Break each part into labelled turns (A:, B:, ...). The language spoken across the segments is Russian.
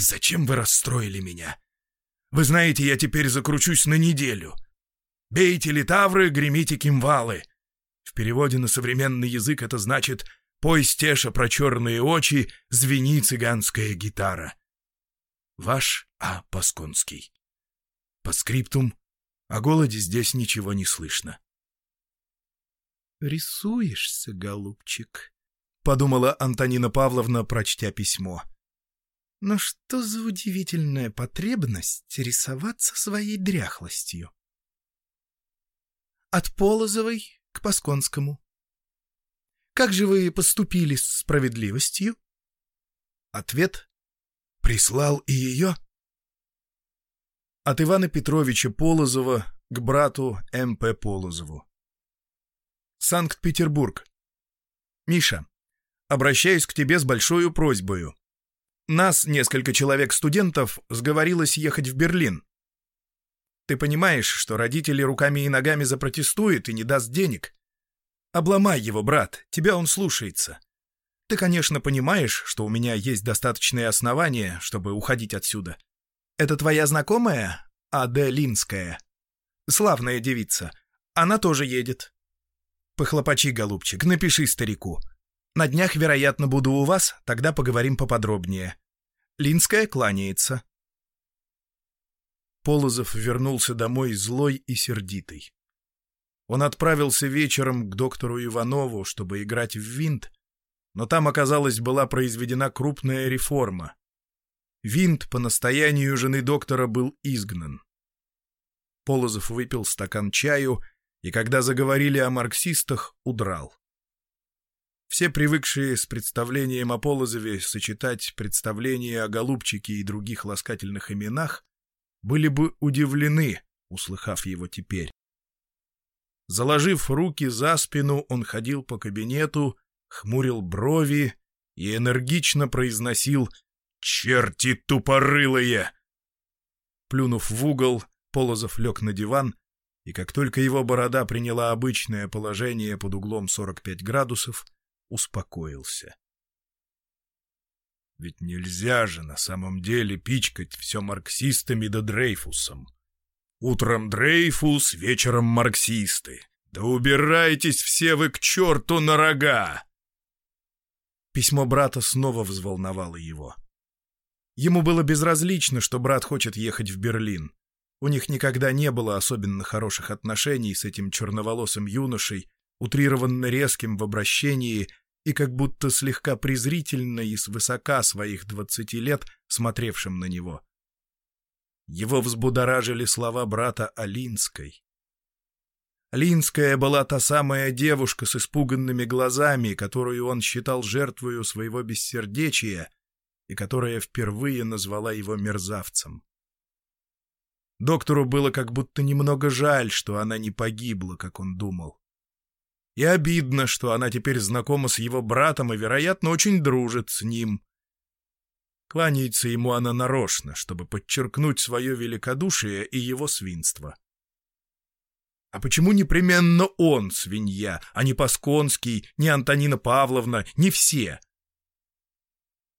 A: зачем вы расстроили меня? Вы знаете, я теперь закручусь на неделю. Бейте литавры, гремите кимвалы. В переводе на современный язык это значит «Пой стеша про черные очи, звени цыганская гитара». Ваш А. Пасконский. По скриптум. О голоде здесь ничего не слышно.
B: «Рисуешься, голубчик», — подумала Антонина Павловна, прочтя письмо. «Но что за удивительная потребность рисоваться своей дряхлостью?» «От Полозовой к Пасконскому. Как же вы поступили с справедливостью?»
A: Ответ «Прислал и ее?» От Ивана Петровича Полозова к брату М.П. Полозову. Санкт-Петербург. Миша, обращаюсь к тебе с большой просьбою. Нас, несколько человек-студентов, сговорилось ехать в Берлин. Ты понимаешь, что родители руками и ногами запротестуют и не даст денег. Обломай его, брат, тебя он слушается. Ты, конечно, понимаешь, что у меня есть достаточные основания, чтобы уходить отсюда. Это твоя знакомая, А.Д. Линская? Славная девица. Она тоже едет. Похлопочи, голубчик, напиши старику. На днях, вероятно, буду у вас, тогда поговорим поподробнее. Линская кланяется. Полозов вернулся домой злой и сердитый. Он отправился вечером к доктору Иванову, чтобы играть в винт, но там, оказалось, была произведена крупная реформа. Винт по настоянию жены доктора был изгнан. Полозов выпил стакан чаю и, когда заговорили о марксистах, удрал. Все привыкшие с представлением о Полозове сочетать представление о голубчике и других ласкательных именах были бы удивлены, услыхав его теперь. Заложив руки за спину, он ходил по кабинету, хмурил брови и энергично произносил «Черти тупорылые!». Плюнув в угол, Полозов лег на диван, и как только его борода приняла обычное положение под углом 45 градусов, успокоился. Ведь нельзя же на самом деле пичкать все марксистами да Дрейфусом. Утром Дрейфус, вечером марксисты. Да убирайтесь все вы к черту на рога! Письмо брата снова взволновало его. Ему было безразлично, что брат хочет ехать в Берлин. У них никогда не было особенно хороших отношений с этим черноволосым юношей, утрированно резким в обращении и как будто слегка презрительно и свысока своих двадцати лет смотревшим на него. Его взбудоражили слова брата Алинской. Линская была та самая девушка с испуганными глазами, которую он считал жертвою своего бессердечия и которая впервые назвала его мерзавцем. Доктору было как будто немного жаль, что она не погибла, как он думал. И обидно, что она теперь знакома с его братом и, вероятно, очень дружит с ним. Кланяется ему она нарочно, чтобы подчеркнуть свое великодушие и его свинство. А почему непременно он свинья, а не Пасконский, не Антонина Павловна, не все?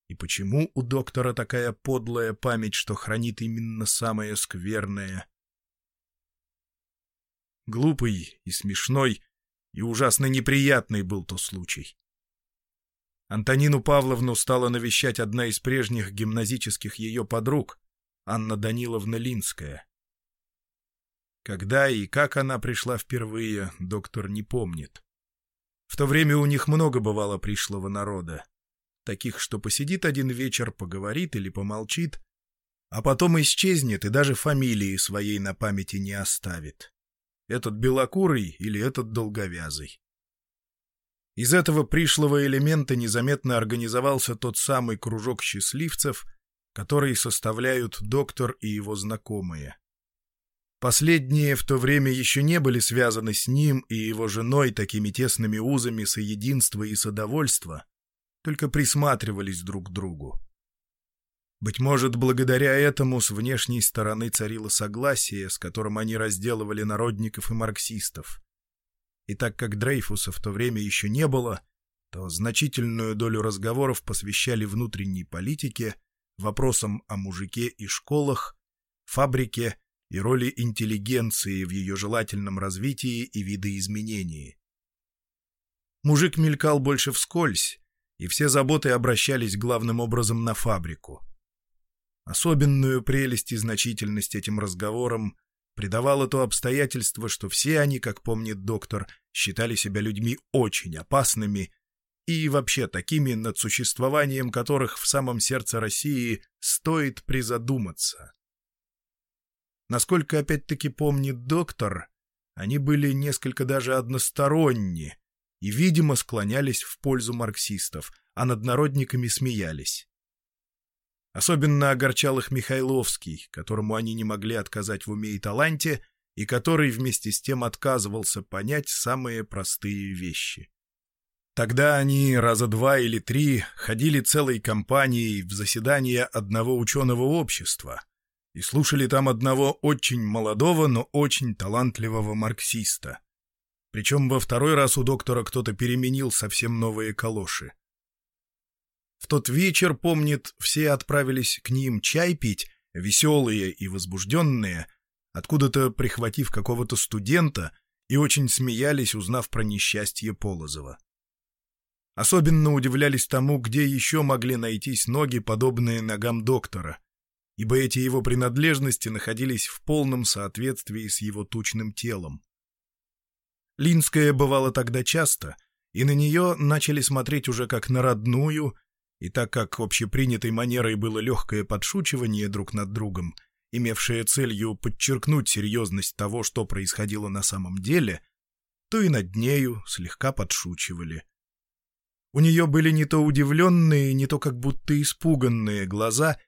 A: И почему у доктора такая подлая память, что хранит именно самое скверное? Глупый и смешной, и ужасно неприятный был то случай. Антонину Павловну стала навещать одна из прежних гимназических ее подруг, Анна Даниловна Линская. Когда и как она пришла впервые, доктор не помнит. В то время у них много бывало пришлого народа. Таких, что посидит один вечер, поговорит или помолчит, а потом исчезнет и даже фамилии своей на памяти не оставит. Этот белокурый или этот долговязый. Из этого пришлого элемента незаметно организовался тот самый кружок счастливцев, который составляют доктор и его знакомые. Последние в то время еще не были связаны с ним и его женой такими тесными узами соединства и содовольства, только присматривались друг к другу. Быть может, благодаря этому с внешней стороны царило согласие, с которым они разделывали народников и марксистов. И так как Дрейфуса в то время еще не было, то значительную долю разговоров посвящали внутренней политике, вопросам о мужике и школах, фабрике и роли интеллигенции в ее желательном развитии и видоизменении. Мужик мелькал больше вскользь, и все заботы обращались главным образом на фабрику. Особенную прелесть и значительность этим разговорам придавало то обстоятельство, что все они, как помнит доктор, считали себя людьми очень опасными и вообще такими, над существованием которых в самом сердце России стоит призадуматься. Насколько опять-таки помнит доктор, они были несколько даже односторонни и, видимо, склонялись в пользу марксистов, а над народниками смеялись. Особенно огорчал их Михайловский, которому они не могли отказать в уме и таланте, и который вместе с тем отказывался понять самые простые вещи. Тогда они раза два или три ходили целой компанией в заседание одного ученого общества и слушали там одного очень молодого, но очень талантливого марксиста. Причем во второй раз у доктора кто-то переменил совсем новые калоши. В тот вечер, помнит, все отправились к ним чай пить, веселые и возбужденные, откуда-то прихватив какого-то студента, и очень смеялись, узнав про несчастье Полозова. Особенно удивлялись тому, где еще могли найтись ноги, подобные ногам доктора, ибо эти его принадлежности находились в полном соответствии с его тучным телом. Линская бывала тогда часто, и на нее начали смотреть уже как на родную, и так как общепринятой манерой было легкое подшучивание друг над другом, имевшее целью подчеркнуть серьезность того, что происходило на самом деле, то и над нею слегка подшучивали. У нее были не то удивленные, не то как будто испуганные глаза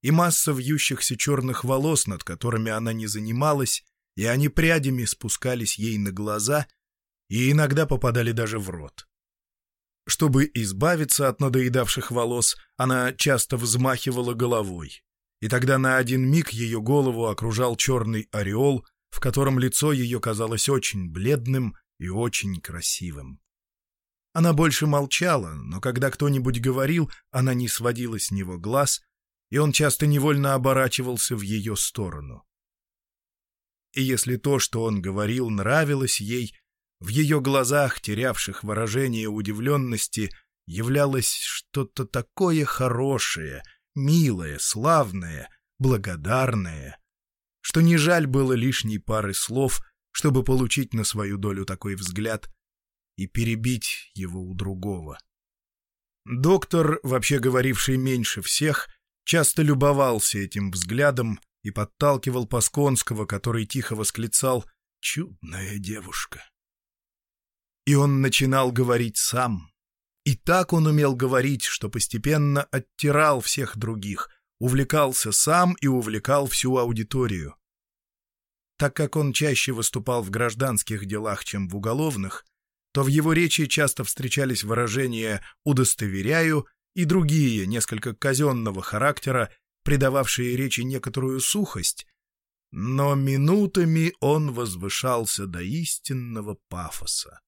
A: и масса вьющихся черных волос, над которыми она не занималась, и они прядями спускались ей на глаза и иногда попадали даже в рот. Чтобы избавиться от надоедавших волос, она часто взмахивала головой. И тогда на один миг ее голову окружал черный ореол, в котором лицо ее казалось очень бледным и очень красивым. Она больше молчала, но когда кто-нибудь говорил, она не сводила с него глаз, и он часто невольно оборачивался в ее сторону. И если то, что он говорил, нравилось ей, в ее глазах, терявших выражение удивленности, являлось что-то такое хорошее, милое, славное, благодарное, что не жаль было лишней пары слов, чтобы получить на свою долю такой взгляд и перебить его у другого. Доктор, вообще говоривший меньше всех, часто любовался этим взглядом и подталкивал Пасконского, который тихо восклицал «Чудная девушка». И он начинал говорить сам. И так он умел говорить, что постепенно оттирал всех других, увлекался сам и увлекал всю аудиторию. Так как он чаще выступал в гражданских делах, чем в уголовных, то в его речи часто встречались выражения «удостоверяю» и другие, несколько казенного характера, придававшие речи некоторую сухость, но минутами он возвышался до истинного пафоса.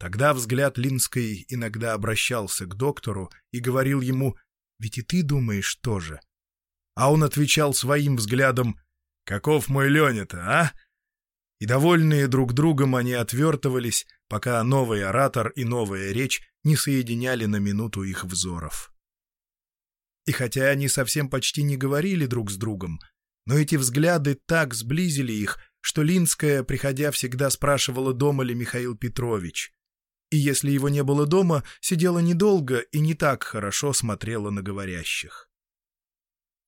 A: Тогда взгляд Линской иногда обращался к доктору и говорил ему «Ведь и ты думаешь тоже». А он отвечал своим взглядом «Каков мой Леня-то, а?» И довольные друг другом они отвертывались, пока новый оратор и новая речь не соединяли на минуту их взоров. И хотя они совсем почти не говорили друг с другом, но эти взгляды так сблизили их, что Линская, приходя, всегда спрашивала, дома ли Михаил Петрович и если его не было дома, сидела недолго и не так хорошо смотрела на говорящих.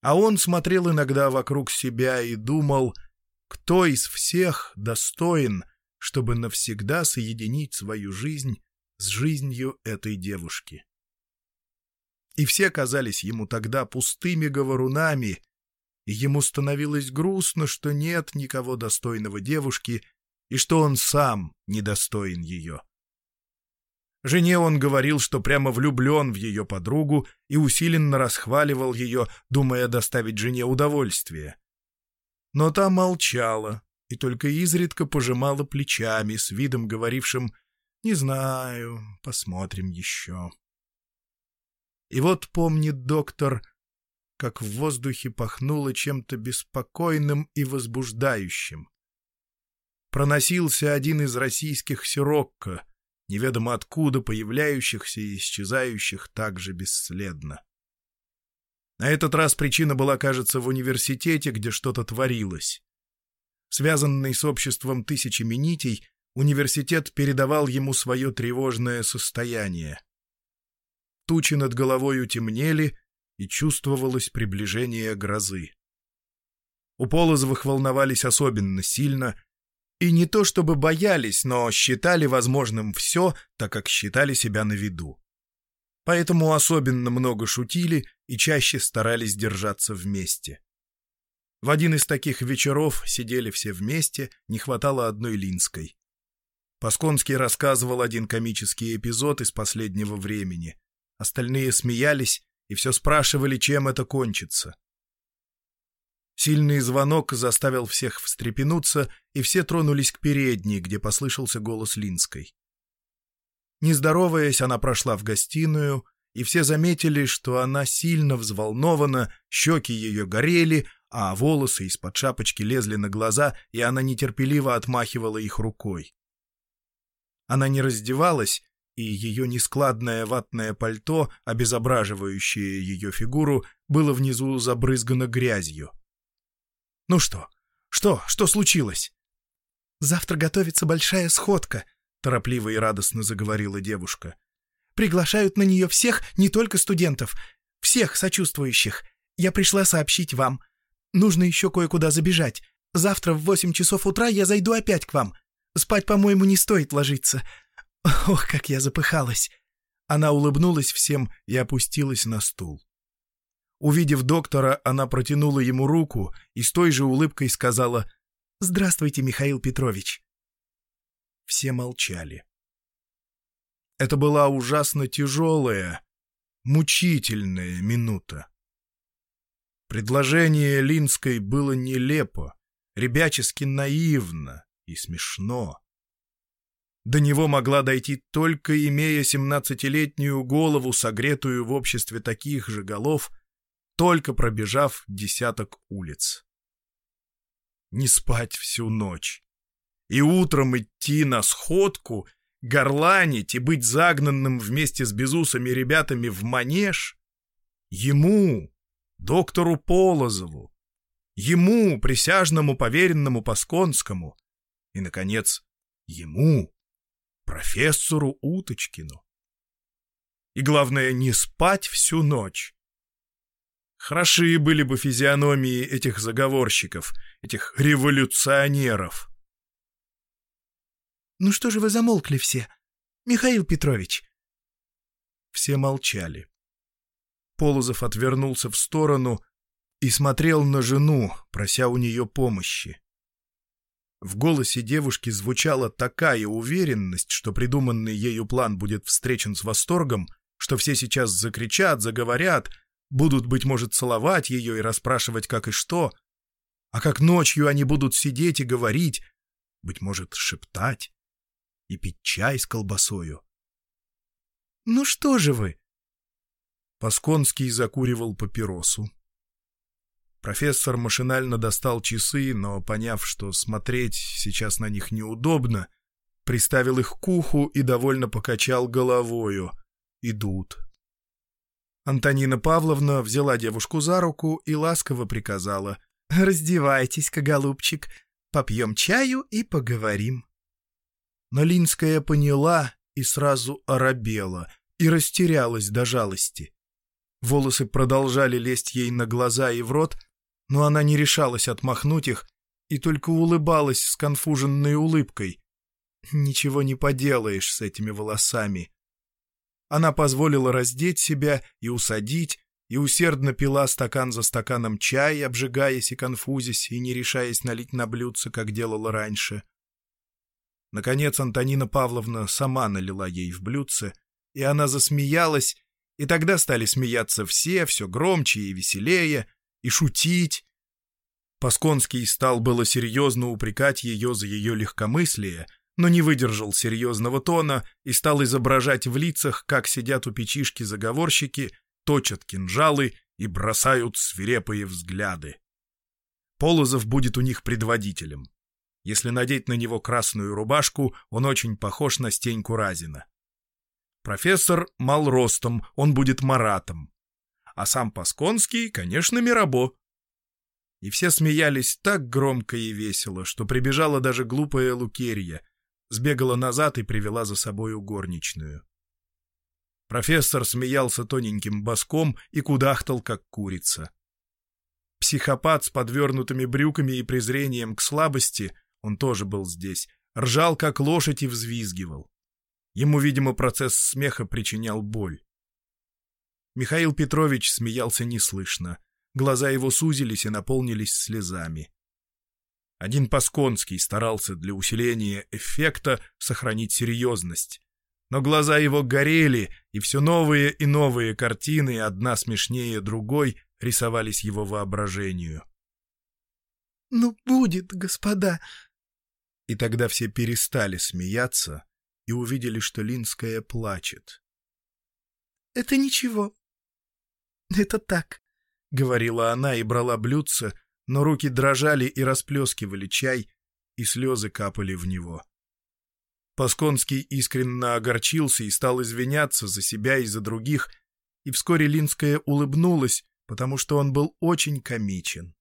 A: А он смотрел иногда вокруг себя и думал, кто из всех достоин, чтобы навсегда соединить свою жизнь с жизнью этой девушки. И все казались ему тогда пустыми говорунами, и ему становилось грустно, что нет никого достойного девушки и что он сам недостоин ее. Жене он говорил, что прямо влюблен в ее подругу и усиленно расхваливал ее, думая доставить жене удовольствие. Но та молчала и только изредка пожимала плечами с видом, говорившим «Не знаю, посмотрим еще». И вот помнит доктор,
B: как в воздухе пахнуло чем-то беспокойным и возбуждающим. Проносился один из российских сирокко, неведомо откуда появляющихся и исчезающих так же бесследно. На этот раз причина была, кажется, в университете, где что-то творилось. Связанный с обществом тысячами нитей, университет передавал ему свое тревожное состояние. Тучи над головой темнели, и чувствовалось приближение грозы. У Полозовых волновались особенно сильно, и не то чтобы боялись, но считали возможным все, так как считали себя на виду. Поэтому особенно много шутили и чаще старались держаться вместе. В один из таких вечеров сидели все вместе, не хватало одной Линской. Пасконский рассказывал один комический эпизод из последнего времени. Остальные смеялись и все спрашивали, чем это кончится. Сильный звонок заставил всех встрепенуться, и все тронулись к передней, где послышался голос Линской. Не здороваясь, она прошла в гостиную, и все заметили, что она сильно взволнована, щеки ее горели, а волосы из-под шапочки лезли на глаза, и она нетерпеливо отмахивала их рукой. Она не раздевалась, и ее нескладное ватное пальто, обезображивающее ее фигуру, было внизу забрызгано грязью. «Ну что? Что? Что случилось?» «Завтра готовится большая сходка», торопливо и радостно заговорила девушка. «Приглашают на нее всех, не только студентов, всех сочувствующих. Я пришла сообщить вам. Нужно еще кое-куда забежать. Завтра в восемь часов утра я зайду опять к вам. Спать, по-моему, не стоит ложиться. Ох, как я запыхалась!» Она улыбнулась всем и опустилась на стул. Увидев доктора, она протянула ему руку и с той же улыбкой сказала «Здравствуйте, Михаил Петрович». Все молчали. Это была ужасно тяжелая, мучительная минута. Предложение Линской было нелепо, ребячески наивно и смешно. До него могла дойти только имея семнадцатилетнюю голову, согретую в обществе таких же голов, только пробежав десяток улиц. Не спать всю ночь и утром идти на сходку, горланить и быть загнанным вместе с безусами ребятами в манеж? Ему, доктору Полозову, ему, присяжному поверенному Пасконскому, и, наконец, ему, профессору Уточкину. И главное, не спать всю ночь. Хороши были бы физиономии этих заговорщиков, этих революционеров. «Ну что же вы замолкли все? Михаил Петрович!» Все молчали. Полозов отвернулся в сторону и смотрел на жену, прося у нее помощи. В голосе девушки звучала такая уверенность, что придуманный ею план будет встречен с восторгом, что все сейчас закричат, заговорят, будут, быть может, целовать ее и расспрашивать как и что, а как ночью они будут сидеть и говорить, быть может, шептать и пить чай с колбасою. «Ну что же вы?» Пасконский закуривал папиросу. Профессор машинально достал часы, но, поняв, что смотреть сейчас на них неудобно, приставил их к уху и довольно покачал головою. «Идут». Антонина Павловна взяла девушку за руку и ласково приказала. «Раздевайтесь-ка, голубчик, попьем чаю и поговорим». Но Линская поняла и сразу оробела, и растерялась до жалости. Волосы продолжали лезть ей на глаза и в рот, но она не решалась отмахнуть их и только улыбалась с конфуженной улыбкой. Ничего не поделаешь с этими волосами. Она позволила раздеть себя и усадить, и усердно пила стакан за стаканом чай, обжигаясь и конфузясь, и не решаясь налить на блюдце, как делала раньше. Наконец Антонина Павловна сама налила ей в блюдце, и она засмеялась, и тогда стали смеяться все, все громче и веселее, и шутить. Пасконский стал было серьезно упрекать ее за ее легкомыслие, но не выдержал серьезного тона и стал изображать в лицах, как сидят у печишки заговорщики, точат кинжалы и бросают свирепые взгляды. Полозов будет у них предводителем. Если надеть на него красную рубашку, он очень похож на Стеньку Разина. Профессор мал ростом, он будет Маратом. А сам Пасконский, конечно, Мирабо. И все смеялись так громко и весело, что прибежала даже глупая Лукерья, сбегала назад и привела за собою горничную. Профессор смеялся тоненьким боском и кудахтал, как курица. Психопат с подвернутыми брюками и презрением к слабости, он тоже был здесь, ржал, как лошадь, и взвизгивал. Ему, видимо, процесс смеха причинял боль. Михаил Петрович смеялся неслышно. Глаза его сузились и наполнились слезами. Один Пасконский старался для усиления эффекта сохранить серьезность. Но глаза его горели, и все новые и новые картины, одна смешнее другой, рисовались его воображению.
C: «Ну, будет, господа!»
B: И тогда все перестали смеяться и увидели, что Линская плачет.
C: «Это ничего. Это так», — говорила она и брала блюдце, но руки дрожали и расплескивали чай, и слезы капали в него.
B: Пасконский искренне огорчился и стал извиняться за себя и за других, и вскоре Линская улыбнулась, потому что он был очень комичен.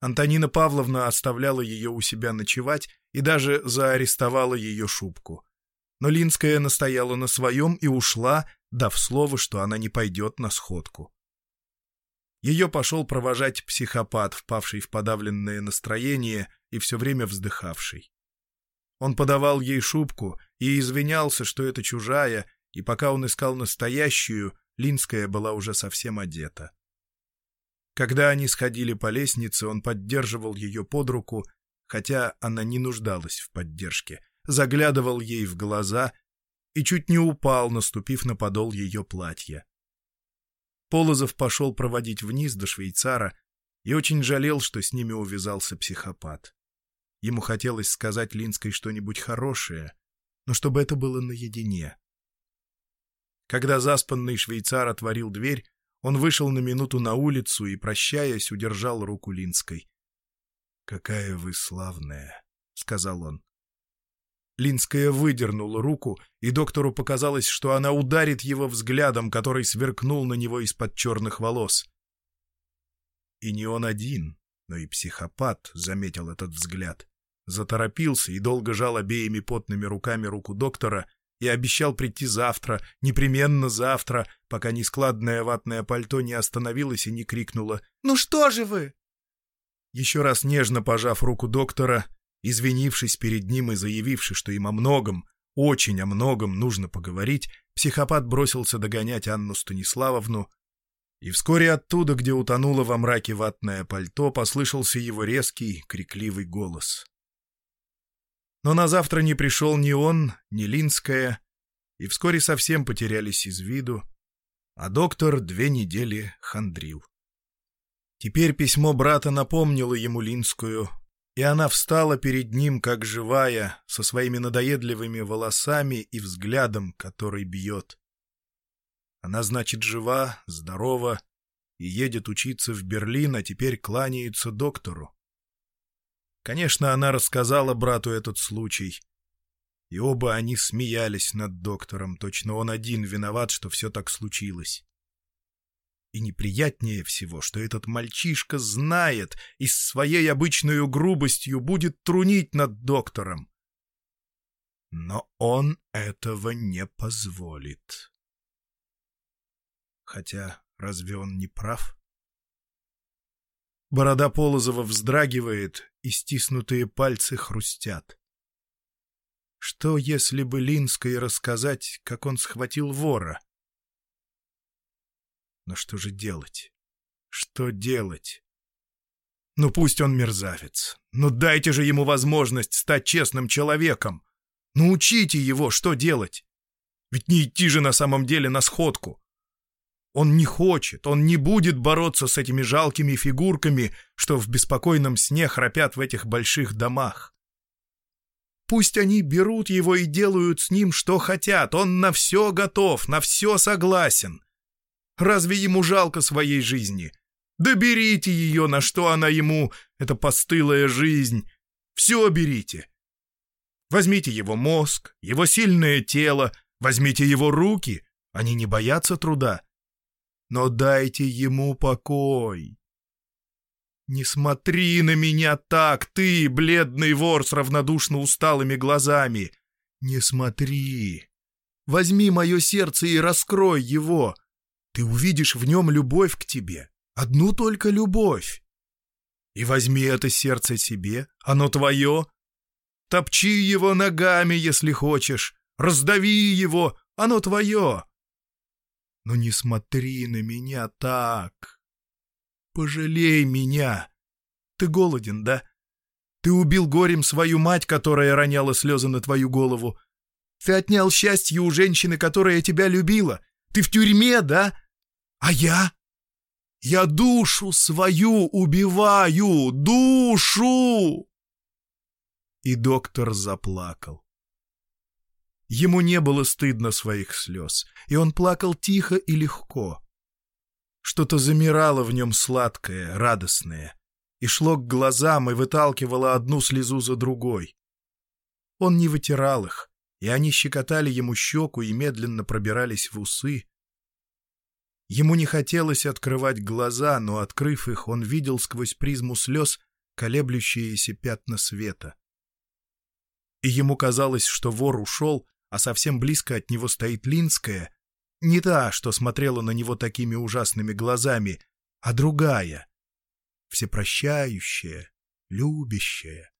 B: Антонина Павловна оставляла ее у себя ночевать и даже заарестовала ее шубку. Но Линская настояла на своем и ушла, дав слово, что она не пойдет на сходку. Ее пошел провожать психопат, впавший в подавленное настроение и все время вздыхавший. Он подавал ей шубку и извинялся, что это чужая, и пока он искал настоящую, Линская была уже совсем одета. Когда они сходили по лестнице, он поддерживал ее под руку, хотя она не нуждалась в поддержке, заглядывал ей в глаза и чуть не упал, наступив на подол ее платья. Полозов пошел проводить вниз до швейцара и очень жалел, что с ними увязался психопат. Ему хотелось сказать Линской что-нибудь хорошее, но чтобы это было наедине. Когда заспанный швейцар отворил дверь, он вышел на минуту на улицу и, прощаясь, удержал руку Линской. «Какая вы славная!» — сказал он. Линская выдернула руку, и доктору показалось, что она ударит его взглядом, который сверкнул на него из-под черных волос. И не он один, но и психопат заметил этот взгляд. Заторопился и долго жал обеими потными руками руку доктора, и обещал прийти завтра, непременно завтра, пока нескладное ватное пальто не остановилось и не крикнуло
C: «Ну что же вы?»
B: Еще раз нежно пожав руку доктора, извинившись перед ним и заявивши, что им о многом, очень о многом нужно поговорить, психопат бросился догонять Анну Станиславовну, и вскоре оттуда, где утонуло во мраке ватное пальто, послышался его резкий, крикливый голос. Но на завтра не пришел ни он, ни Линская, и вскоре совсем потерялись из виду, а доктор две недели хандрил. Теперь письмо брата напомнило ему Линскую, и она встала перед ним, как живая, со своими надоедливыми волосами и взглядом, который бьет. Она, значит, жива, здорова и едет учиться в Берлин, а теперь кланяется доктору. Конечно, она рассказала брату этот случай. И оба они смеялись над доктором, точно он один виноват, что все так случилось. И неприятнее всего, что этот мальчишка знает и с своей обычной грубостью будет трунить над доктором. Но он этого не позволит. Хотя разве он не прав? Борода Полозова вздрагивает, и стиснутые пальцы хрустят. Что, если бы Линской рассказать, как он схватил вора? Но что же делать? Что делать? Ну пусть он мерзавец. Ну дайте же ему возможность стать честным человеком. Научите его, что делать. Ведь не идти же на самом деле на сходку. Он не хочет, он не будет бороться с этими жалкими фигурками, что в беспокойном сне храпят в этих больших домах. Пусть они берут его и делают с ним, что хотят. Он на все готов, на все согласен. Разве ему жалко своей жизни? Да берите ее, на что она ему, эта постылая жизнь. Все берите. Возьмите его мозг, его сильное тело, возьмите его руки, они не боятся труда. Но дайте ему покой. Не смотри на меня так, ты, бледный вор с равнодушно усталыми глазами. Не смотри. Возьми мое сердце и раскрой его. Ты увидишь в нем любовь к тебе, одну только любовь. И возьми это сердце себе, оно твое. Топчи его ногами, если хочешь, раздави его, оно твое. Но не смотри на меня так. Пожалей меня. Ты голоден, да? Ты убил горем свою мать, которая роняла слезы на твою голову. Ты отнял счастье у женщины, которая тебя любила. Ты в тюрьме, да? А я? Я душу свою убиваю! Душу!» И доктор заплакал. Ему не было стыдно своих слез, и он плакал тихо и легко. Что-то замирало в нем сладкое, радостное, и шло к глазам и выталкивало одну слезу за другой. Он не вытирал их, и они щекотали ему щеку и медленно пробирались в усы. Ему не хотелось открывать глаза, но, открыв их, он видел сквозь призму слез колеблющиеся пятна света. И ему казалось, что вор ушел, а совсем близко от него стоит Линская, не та, что смотрела на него такими ужасными глазами, а другая, всепрощающая, любящая,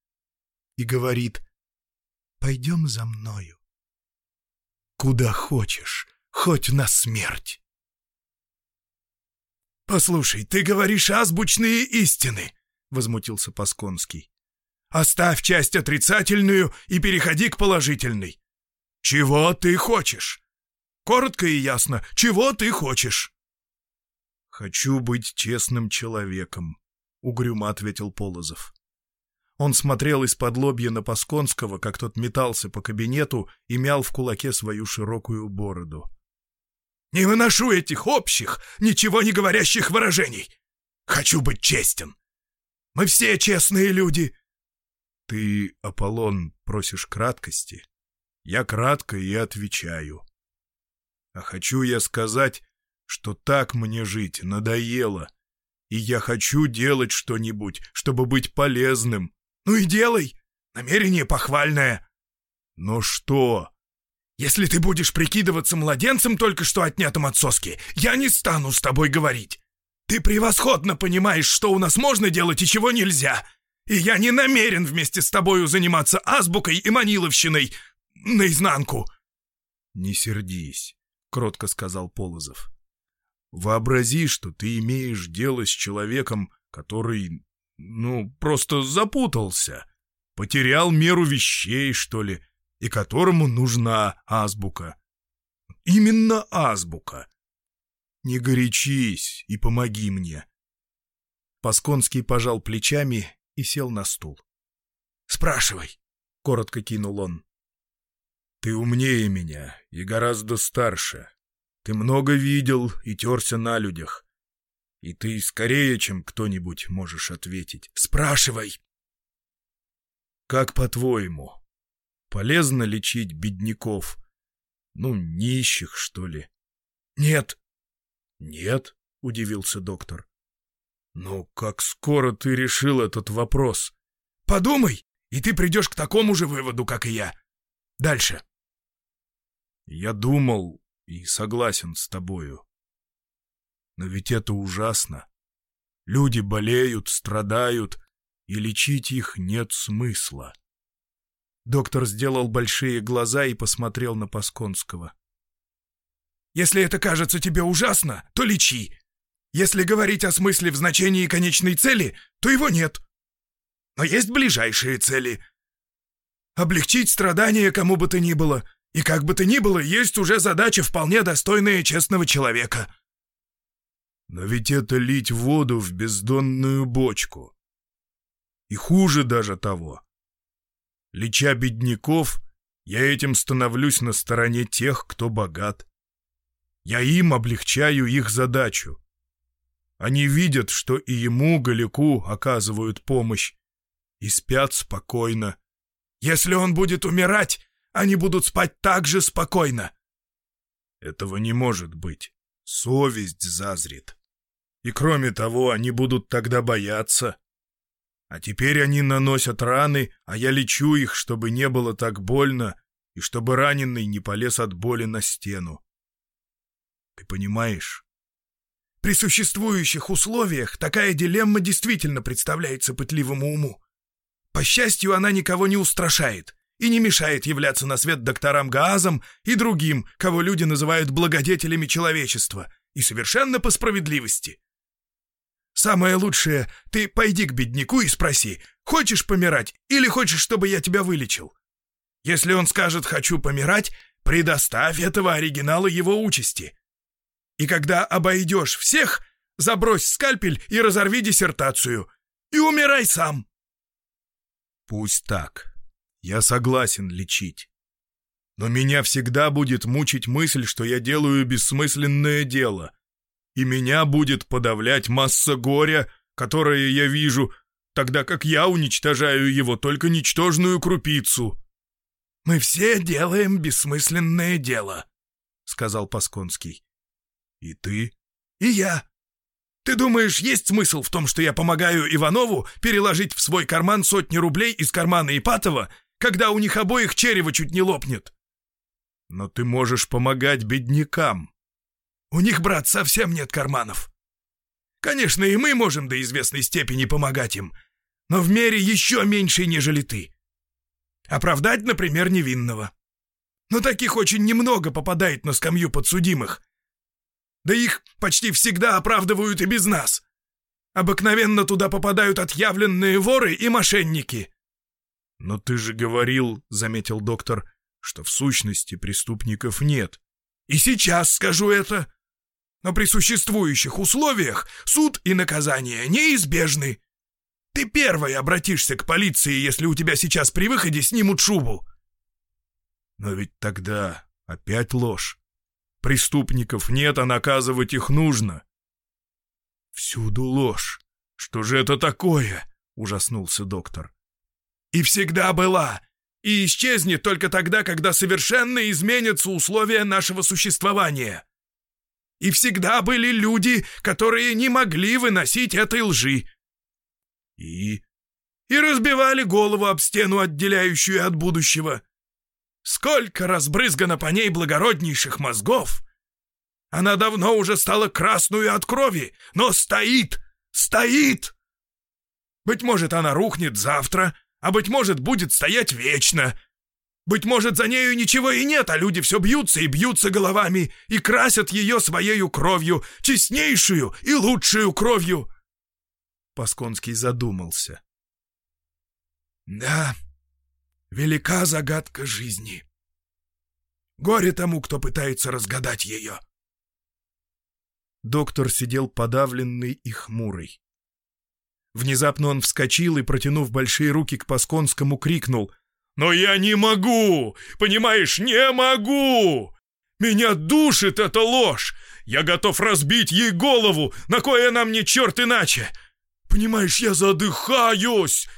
B: и говорит «Пойдем за мною». «Куда хочешь, хоть на смерть». «Послушай, ты говоришь азбучные истины!» — возмутился Пасконский. «Оставь часть отрицательную и переходи к положительной. Чего ты хочешь? Коротко и ясно, чего ты хочешь?» «Хочу быть честным человеком», — угрюмо ответил Полозов. Он смотрел из-под лобья на Пасконского, как тот метался по кабинету и мял в кулаке свою широкую бороду. «Не выношу этих общих, ничего не говорящих выражений. Хочу быть честен. Мы все честные люди». «Ты, Аполлон, просишь краткости?» Я кратко и отвечаю. А хочу я сказать, что так мне жить надоело, и я хочу делать что-нибудь, чтобы быть полезным. Ну и делай! Намерение похвальное. Но что? Если ты будешь прикидываться младенцем, только что отнятым от соски, я не стану с тобой говорить. Ты превосходно понимаешь, что у нас можно делать и чего нельзя. И я не намерен вместе с тобою заниматься азбукой и маниловщиной, наизнанку!» «Не сердись», — кротко сказал Полозов. «Вообрази, что ты имеешь дело с человеком, который, ну, просто запутался, потерял меру вещей, что ли, и которому нужна азбука. Именно азбука. Не горячись и помоги мне». Пасконский пожал плечами и сел на стул. «Спрашивай», — коротко кинул он. Ты умнее меня и гораздо старше. Ты много видел и терся на людях. И ты скорее, чем кто-нибудь, можешь ответить. Спрашивай! Как по-твоему, полезно лечить бедняков? Ну, нищих, что ли? Нет. Нет, удивился доктор. Но как скоро ты решил этот вопрос? Подумай, и ты придешь к такому же выводу, как и я. Дальше. Я думал и согласен с тобою. Но ведь это ужасно. Люди болеют, страдают, и лечить их нет смысла. Доктор сделал большие глаза и посмотрел на Пасконского. «Если это кажется тебе ужасно, то лечи. Если говорить о смысле в значении конечной цели, то его нет. Но есть ближайшие цели. Облегчить страдания кому бы то ни было, и как бы то ни было, есть уже задача, вполне достойная честного человека. Но ведь это лить воду в бездонную бочку. И хуже даже того. Леча бедняков, я этим становлюсь на стороне тех, кто богат. Я им облегчаю их задачу. Они видят, что и ему, Галику, оказывают помощь, и спят спокойно.
C: Если он будет умирать, они будут спать так же спокойно.
B: Этого не может быть. Совесть зазрит. И кроме того, они будут тогда бояться. А теперь они наносят раны, а я лечу их, чтобы не было так больно, и чтобы раненый не полез от боли на стену. Ты понимаешь?
C: При существующих условиях такая дилемма действительно представляется пытливому уму. По счастью, она никого не устрашает и не мешает являться на свет докторам Гаазам и другим, кого люди называют благодетелями человечества, и совершенно по справедливости. Самое лучшее, ты пойди к бедняку и спроси, хочешь помирать или хочешь, чтобы я тебя вылечил? Если он скажет «хочу помирать», предоставь этого оригинала его участи. И когда обойдешь всех, забрось скальпель и разорви диссертацию. И умирай сам.
B: Пусть так. Я согласен лечить. Но меня всегда будет мучить мысль, что я делаю бессмысленное дело. И меня будет подавлять масса горя, которое я вижу, тогда как я уничтожаю его только ничтожную крупицу.
C: «Мы все делаем бессмысленное дело», — сказал Пасконский.
B: «И ты?»
C: «И я. Ты думаешь, есть смысл в том, что я помогаю Иванову переложить в свой карман сотни рублей из кармана Ипатова, когда у них обоих черево чуть не лопнет?»
B: «Но ты можешь помогать беднякам».
C: «У них, брат, совсем нет карманов. Конечно, и мы можем до известной степени помогать им, но в мере еще меньше, нежели ты. Оправдать, например, невинного. Но таких очень немного попадает на скамью подсудимых, да их почти всегда оправдывают и без нас. Обыкновенно туда попадают отъявленные воры и мошенники.
B: «Но ты же говорил, — заметил доктор, — что в сущности преступников нет.
C: И сейчас скажу это. Но при существующих условиях суд и наказание неизбежны. Ты первый обратишься к полиции, если у тебя сейчас при выходе снимут шубу.
B: Но ведь тогда опять ложь. Преступников нет, а наказывать их нужно.
C: Всюду ложь.
B: Что же это такое? Ужаснулся доктор.
C: И всегда была. И исчезнет только тогда, когда совершенно изменятся условия нашего существования. И всегда были люди, которые не могли выносить этой лжи.
B: И?
C: И разбивали голову об стену, отделяющую от будущего. Сколько разбрызгано по ней благороднейших мозгов! Она давно уже стала красную от крови, но стоит, стоит! Быть может, она рухнет завтра, а быть может, будет стоять вечно. Быть может, за нею ничего и нет, а люди все бьются и бьются головами и красят ее своею кровью, честнейшую и лучшую кровью.
B: Пасконский задумался.
C: Да, Велика загадка жизни. Горе тому, кто пытается разгадать ее.
B: Доктор сидел подавленный и хмурый. Внезапно он вскочил и, протянув большие руки к Пасконскому, крикнул. «Но я не могу! Понимаешь, не могу! Меня душит эта ложь! Я готов разбить ей голову, на кое нам не черт иначе! Понимаешь, я задыхаюсь!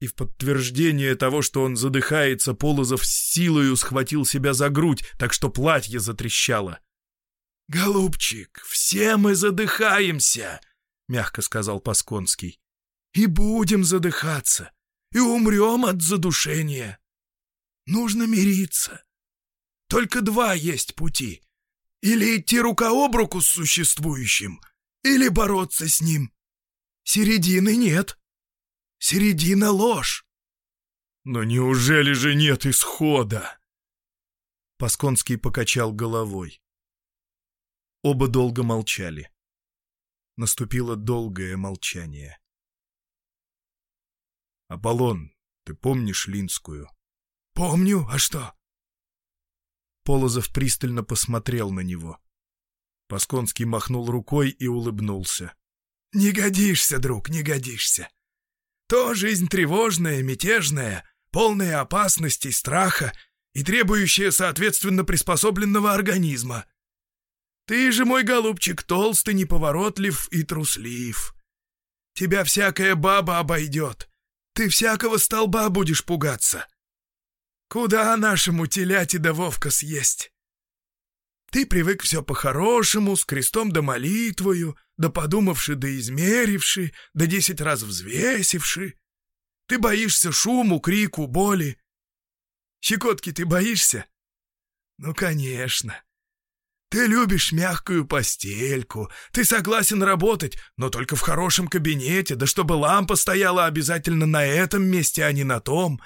B: и в подтверждение того, что он задыхается, Полозов с силою схватил себя за грудь, так что платье затрещало.
C: «Голубчик, все мы задыхаемся», — мягко сказал Пасконский. «И будем задыхаться, и умрем от задушения. Нужно мириться. Только два есть пути. Или идти рука об руку с существующим, или бороться с ним. Середины нет». Середина — ложь.
B: Но неужели же нет исхода? Пасконский покачал головой. Оба долго молчали. Наступило долгое молчание. «Аполлон, ты помнишь Линскую?»
C: «Помню, а что?»
B: Полозов пристально посмотрел на него. Пасконский махнул рукой и улыбнулся.
C: «Не годишься, друг, не годишься. То жизнь тревожная, мятежная, полная опасностей, страха и требующая, соответственно, приспособленного организма. Ты же, мой голубчик, толстый, неповоротлив и труслив. Тебя всякая баба обойдет. Ты всякого столба будешь пугаться. Куда нашему теляти да Вовка съесть? Ты привык все по-хорошему, с крестом да молитвою, да подумавши да измеривши, да десять раз взвесивши. Ты боишься шуму, крику, боли. Щекотки ты боишься? Ну, конечно. Ты любишь мягкую постельку, ты согласен работать, но только в хорошем кабинете, да чтобы лампа стояла обязательно на этом месте, а не на том,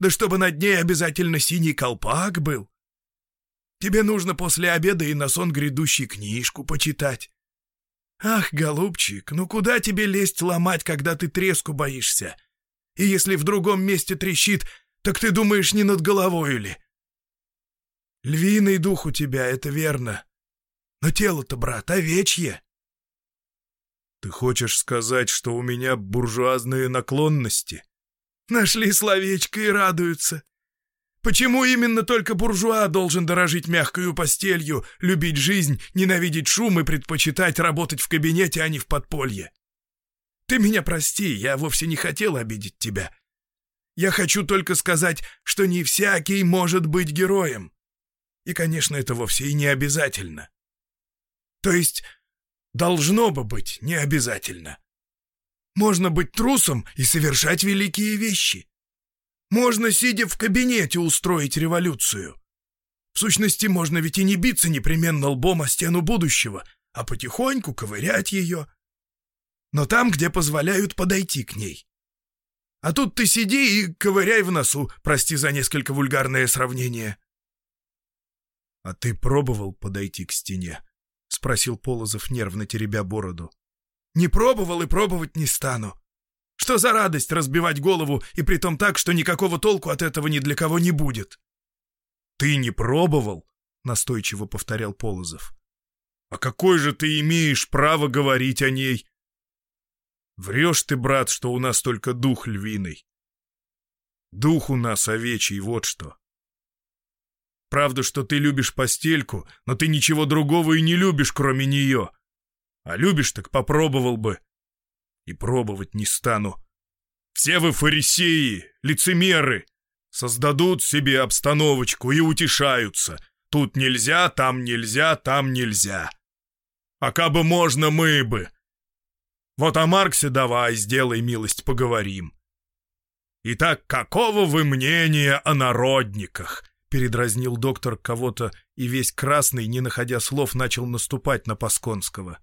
C: да чтобы над ней обязательно синий колпак был. Тебе нужно после обеда и на сон грядущий книжку почитать. Ах, голубчик, ну куда тебе лезть ломать, когда ты треску боишься? И если в другом месте трещит, так ты думаешь, не над головой ли? Львиный дух у тебя, это верно. Но тело-то, брат, овечье.
B: Ты хочешь сказать, что у меня буржуазные наклонности?
C: Нашли словечко и радуются. Почему именно только буржуа должен дорожить мягкою постелью, любить жизнь, ненавидеть шум и предпочитать работать в кабинете, а не в подполье? Ты меня прости, я вовсе не хотел обидеть тебя. Я хочу только сказать, что не всякий может быть героем. И, конечно, это вовсе и не обязательно. То есть, должно бы быть не обязательно. Можно быть трусом и совершать великие вещи. Можно, сидя в кабинете, устроить революцию. В сущности, можно ведь и не биться непременно лбом о стену будущего, а потихоньку ковырять ее. Но там, где позволяют подойти к ней. А тут ты сиди и ковыряй в носу, прости за несколько вульгарное сравнение.
B: «А ты пробовал подойти к стене?» — спросил Полозов, нервно теребя бороду.
C: «Не пробовал и пробовать не стану. Что за радость разбивать голову, и при том так, что никакого толку от этого ни для кого не будет?»
B: «Ты не пробовал?» — настойчиво повторял Полозов. «А какое же ты имеешь право говорить о ней?» «Врешь ты, брат, что у нас только дух львиный. Дух у нас овечий, вот что. Правда, что ты любишь постельку, но ты ничего другого и не любишь, кроме нее. А любишь, так попробовал бы. И пробовать не стану. Все вы фарисеи, лицемеры. Создадут себе обстановочку и утешаются. Тут нельзя, там нельзя, там нельзя. А кабы можно, мы бы. Вот о Марксе давай, сделай милость, поговорим. Итак, какого вы мнения о народниках? — передразнил доктор кого-то и весь красный, не находя слов, начал наступать на Пасконского.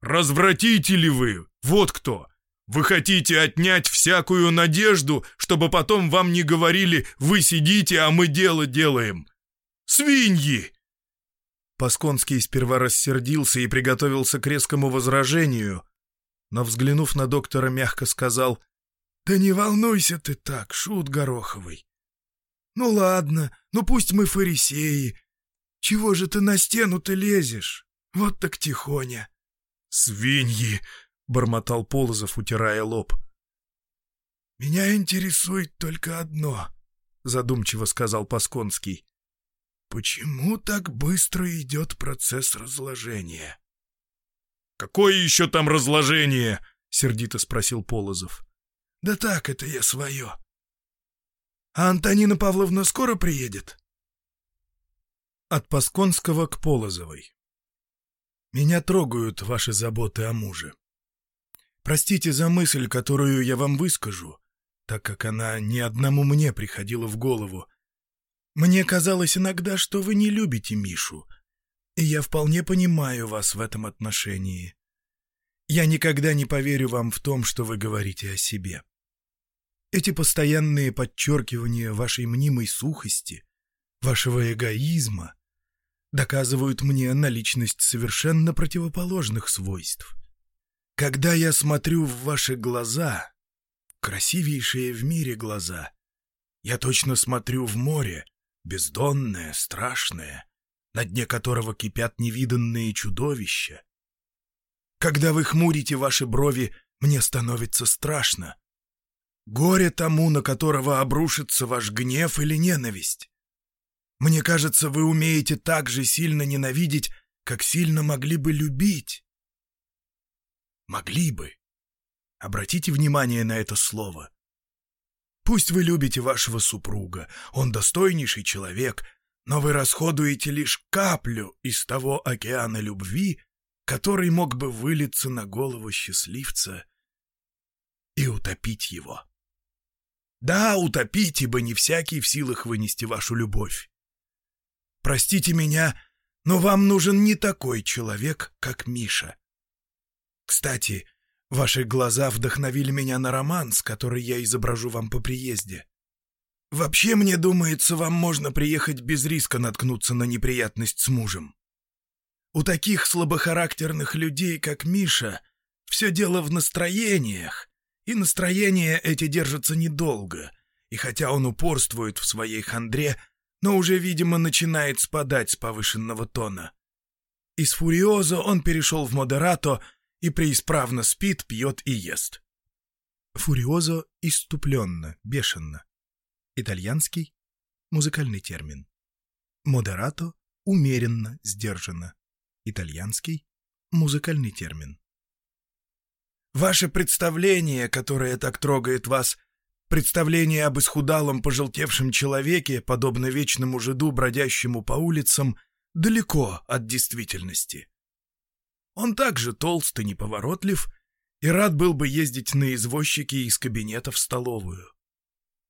B: «Развратите вы? Вот кто! Вы хотите отнять всякую надежду, чтобы потом вам не говорили «вы сидите, а мы дело делаем»? Свиньи!» Пасконский сперва рассердился и приготовился к резкому возражению, но, взглянув на доктора, мягко сказал «Да не волнуйся ты так, шут Гороховый. «Ну ладно, ну пусть мы фарисеи. Чего же ты на стену-то лезешь? Вот так тихоня». «Свиньи!» — бормотал Полозов, утирая лоб. «Меня интересует только одно», — задумчиво сказал Пасконский. «Почему так быстро идет процесс разложения?» «Какое еще там разложение?» — сердито спросил Полозов. «Да так, это я свое. А Антонина Павловна скоро приедет? От Пасконского к Полозовой. Меня трогают ваши заботы о муже. Простите за мысль, которую я вам выскажу, так как она ни одному мне приходила в голову. Мне казалось иногда, что вы не любите Мишу, и я вполне понимаю вас в этом отношении. Я никогда не поверю вам в том, что вы говорите о себе. Эти постоянные подчеркивания вашей мнимой сухости, вашего эгоизма, доказывают мне наличность совершенно противоположных свойств. Когда я смотрю в ваши глаза, красивейшие в мире глаза, я точно смотрю в море, бездонное, страшное, на дне которого кипят невиданные чудовища. Когда вы хмурите ваши брови, мне становится страшно. Горе тому, на которого обрушится ваш гнев или ненависть. Мне кажется, вы умеете так же сильно ненавидеть, как сильно могли бы любить. Могли бы. Обратите внимание на это слово. Пусть вы любите вашего супруга, он достойнейший человек, но вы расходуете лишь каплю из того океана любви, который мог бы вылиться на голову счастливца и утопить его. Да, утопить, ибо не всякий в силах вынести вашу любовь. Простите меня, но вам нужен не такой человек, как Миша. Кстати, ваши глаза вдохновили меня на романс, который я изображу вам по приезде. Вообще, мне думается, вам можно приехать без риска наткнуться на неприятность с мужем. У таких слабохарактерных людей, как Миша, все дело в настроениях, и настроения эти держатся недолго, и хотя он упорствует в своей хандре, но уже, видимо, начинает спадать с повышенного тона. Из фуриоза он перешел в модерато и преисправно спит, пьет и ест. Фуриозо — иступленно, бешено. Итальянский — музыкальный термин. Модерато — умеренно, сдержанно. Итальянский — музыкальный термин. Ваше представление, которое так трогает вас, представление об исхудалом пожелтевшем человеке, подобно вечному жиду, бродящему по улицам, далеко от действительности. Он также толст и неповоротлив, и рад был бы ездить на извозчике из кабинета в столовую.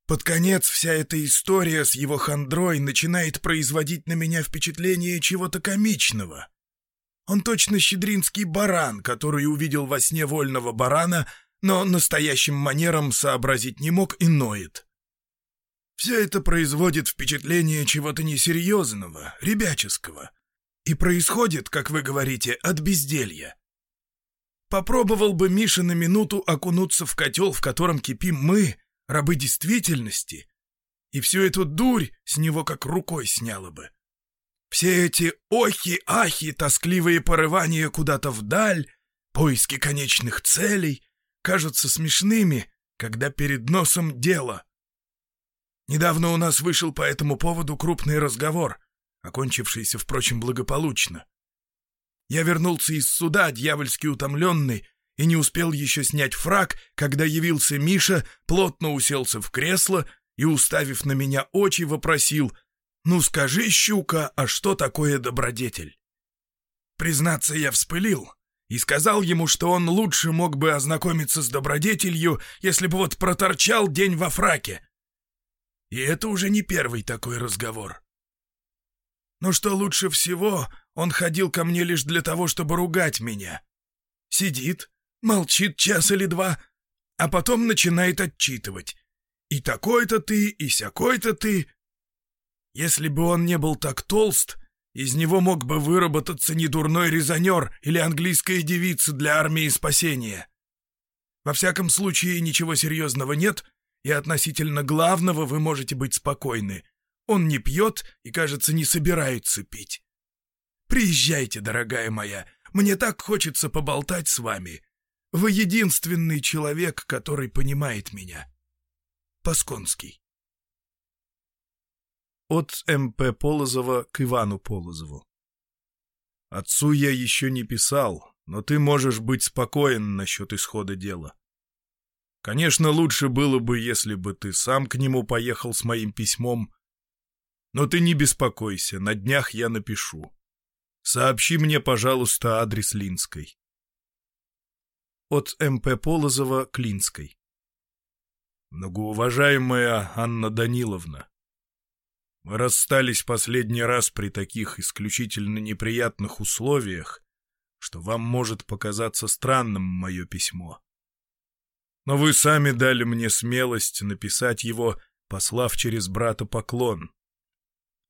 B: Под конец вся эта история с его хандрой начинает производить на меня впечатление чего-то комичного. Он точно щедринский баран, который увидел во сне вольного барана, но настоящим манером сообразить не мог и ноет. Все это производит впечатление чего-то несерьезного, ребяческого. И происходит, как вы говорите, от безделья. Попробовал бы Миша на минуту окунуться в котел, в котором кипим мы, рабы действительности, и всю эту дурь с него как рукой сняло бы. Все эти охи-ахи, тоскливые порывания куда-то вдаль, поиски конечных целей кажутся смешными, когда перед носом дело. Недавно у нас вышел по этому поводу крупный разговор — окончившийся, впрочем, благополучно. Я вернулся из суда, дьявольски утомленный, и не успел еще снять фраг, когда явился Миша, плотно уселся в кресло и, уставив на меня очи, вопросил «Ну скажи, щука, а что такое добродетель?» Признаться, я вспылил и сказал ему, что он лучше мог бы ознакомиться с добродетелью, если бы вот проторчал день во фраке. И это уже не первый такой разговор. Но что лучше всего, он ходил ко мне лишь для того, чтобы ругать меня. Сидит, молчит час или два, а потом начинает отчитывать. И такой-то ты, и сякой-то ты. Если бы он не был так толст, из него мог бы выработаться недурной резонер или английская девица для армии спасения. Во всяком случае, ничего серьезного нет, и относительно главного вы можете быть спокойны — он не пьет и, кажется, не собирается пить. Приезжайте, дорогая моя, мне так хочется поболтать с вами. Вы единственный человек, который понимает меня. Пасконский.
C: От М.П. Полозова к Ивану Полозову. Отцу я еще не писал, но ты можешь быть спокоен насчет исхода дела. Конечно, лучше было бы, если бы ты сам к нему поехал с моим письмом, но ты не беспокойся, на днях я напишу. Сообщи мне, пожалуйста, адрес Линской. От М.П. Полозова к Линской. Многоуважаемая Анна Даниловна, мы расстались последний раз при таких исключительно неприятных условиях, что вам может показаться странным мое письмо. Но вы сами дали мне смелость написать его, послав через брата поклон.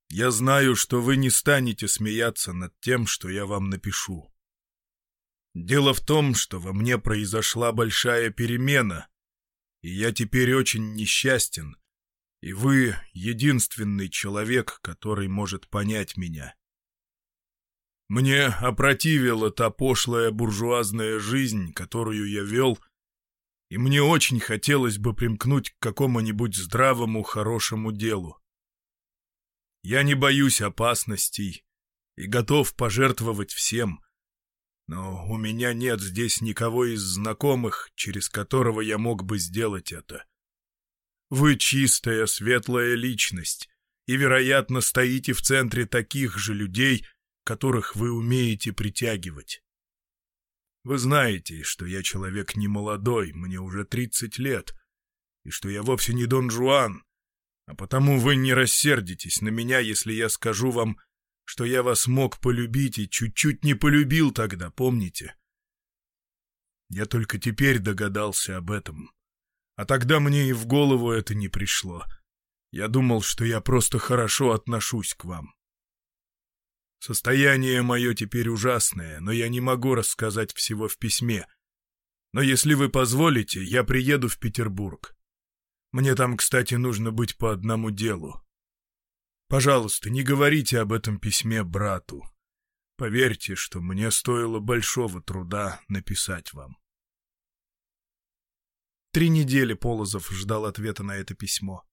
C: Я знаю, что вы не станете смеяться над тем, что я вам напишу. Дело в том, что во мне произошла большая перемена, и я теперь очень несчастен, и вы — единственный человек, который может понять меня. Мне опротивила та пошлая буржуазная жизнь, которую я вел, и мне очень хотелось бы примкнуть к какому-нибудь здравому, хорошему делу. Я не боюсь опасностей.
A: и готов пожертвовать всем. Но у меня нет здесь никого из знакомых, через которого я мог бы сделать это. Вы чистая, светлая личность, и, вероятно, стоите в центре таких же людей, которых вы умеете притягивать. Вы знаете, что я человек не молодой, мне уже тридцать лет, и что я вовсе не Дон Жуан, а потому вы не рассердитесь на меня, если я скажу вам, что я вас мог полюбить и чуть-чуть не полюбил тогда, помните? Я только теперь догадался об этом. А тогда мне и в голову это не пришло. Я думал, что я просто хорошо отношусь к вам. Состояние мое теперь ужасное, но я не могу рассказать всего в письме. Но если вы позволите, я приеду в Петербург. Мне там, кстати, нужно быть по одному делу. Пожалуйста, не говорите об этом письме брату. Поверьте, что мне стоило большого труда написать вам.
C: Три недели Полозов ждал ответа на это письмо.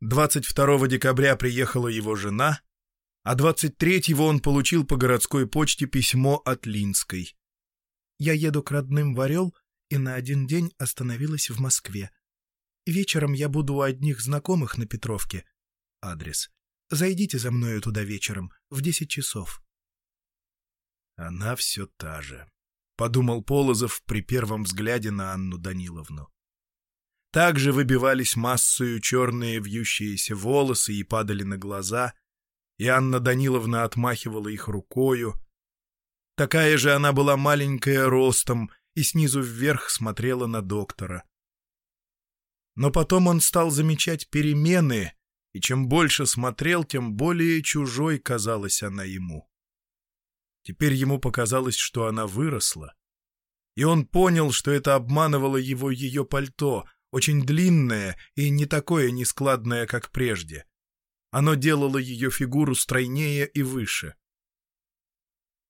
C: 22 декабря приехала его жена, а 23-го он получил по городской почте письмо от Линской. «Я еду к родным в Орел и на один день остановилась в Москве. Вечером я буду у одних знакомых на Петровке. Адрес. Зайдите за мною туда вечером, в десять часов.
A: Она все та же, — подумал Полозов при первом взгляде на Анну Даниловну. Также выбивались массою черные вьющиеся волосы и падали на глаза, и Анна Даниловна отмахивала их рукою. Такая же она была маленькая ростом и снизу вверх смотрела на доктора. Но потом он стал замечать перемены, и чем больше смотрел, тем более чужой казалась она ему. Теперь ему показалось, что она выросла. И он понял, что это обманывало его ее пальто, очень длинное и не такое нескладное, как прежде. Оно делало ее фигуру стройнее и выше.